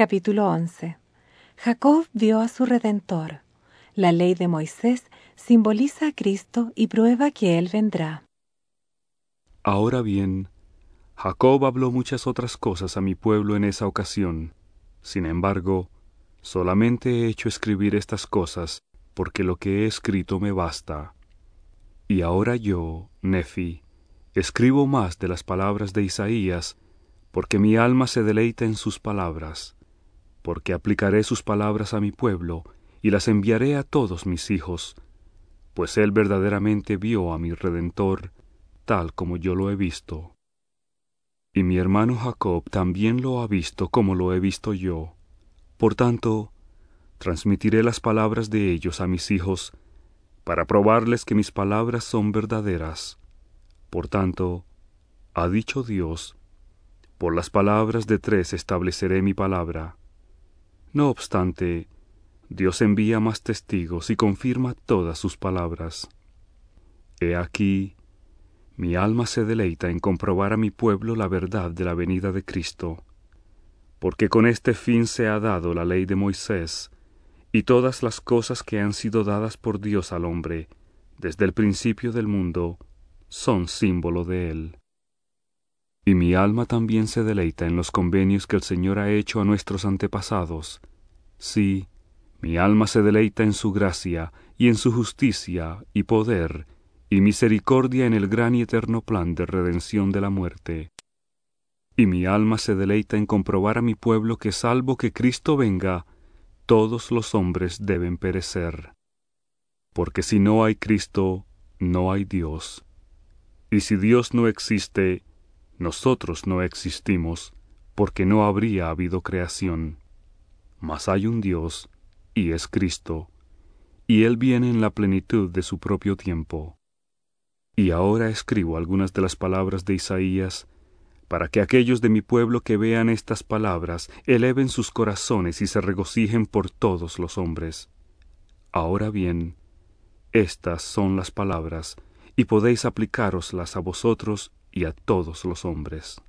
Capítulo 11 Jacob vio a su Redentor. La ley de Moisés simboliza a Cristo y prueba que Él vendrá. Ahora bien, Jacob habló muchas otras cosas a mi pueblo en esa ocasión. Sin embargo, solamente he hecho escribir estas cosas, porque lo que he escrito me basta. Y ahora yo, Nefi, escribo más de las palabras de Isaías, porque mi alma se deleita en sus palabras, porque aplicaré sus palabras a mi pueblo, y las enviaré a todos mis hijos, pues él verdaderamente vio a mi Redentor, tal como yo lo he visto. Y mi hermano Jacob también lo ha visto como lo he visto yo. Por tanto, transmitiré las palabras de ellos a mis hijos, para probarles que mis palabras son verdaderas. Por tanto, ha dicho Dios, por las palabras de tres estableceré mi palabra. No obstante, Dios envía más testigos y confirma todas sus palabras. He aquí, mi alma se deleita en comprobar a mi pueblo la verdad de la venida de Cristo, porque con este fin se ha dado la ley de Moisés, y todas las cosas que han sido dadas por Dios al hombre, desde el principio del mundo, son símbolo de él. Y mi alma también se deleita en los convenios que el Señor ha hecho a nuestros antepasados. Sí, mi alma se deleita en su gracia y en su justicia y poder y misericordia en el gran y eterno plan de redención de la muerte. Y mi alma se deleita en comprobar a mi pueblo que salvo que Cristo venga, todos los hombres deben perecer. Porque si no hay Cristo, no hay Dios. Y si Dios no existe, nosotros no existimos, porque no habría habido creación. Mas hay un Dios, y es Cristo, y Él viene en la plenitud de su propio tiempo. Y ahora escribo algunas de las palabras de Isaías, para que aquellos de mi pueblo que vean estas palabras eleven sus corazones y se regocijen por todos los hombres. Ahora bien, estas son las palabras, y podéis aplicároslas a vosotros y a todos los hombres.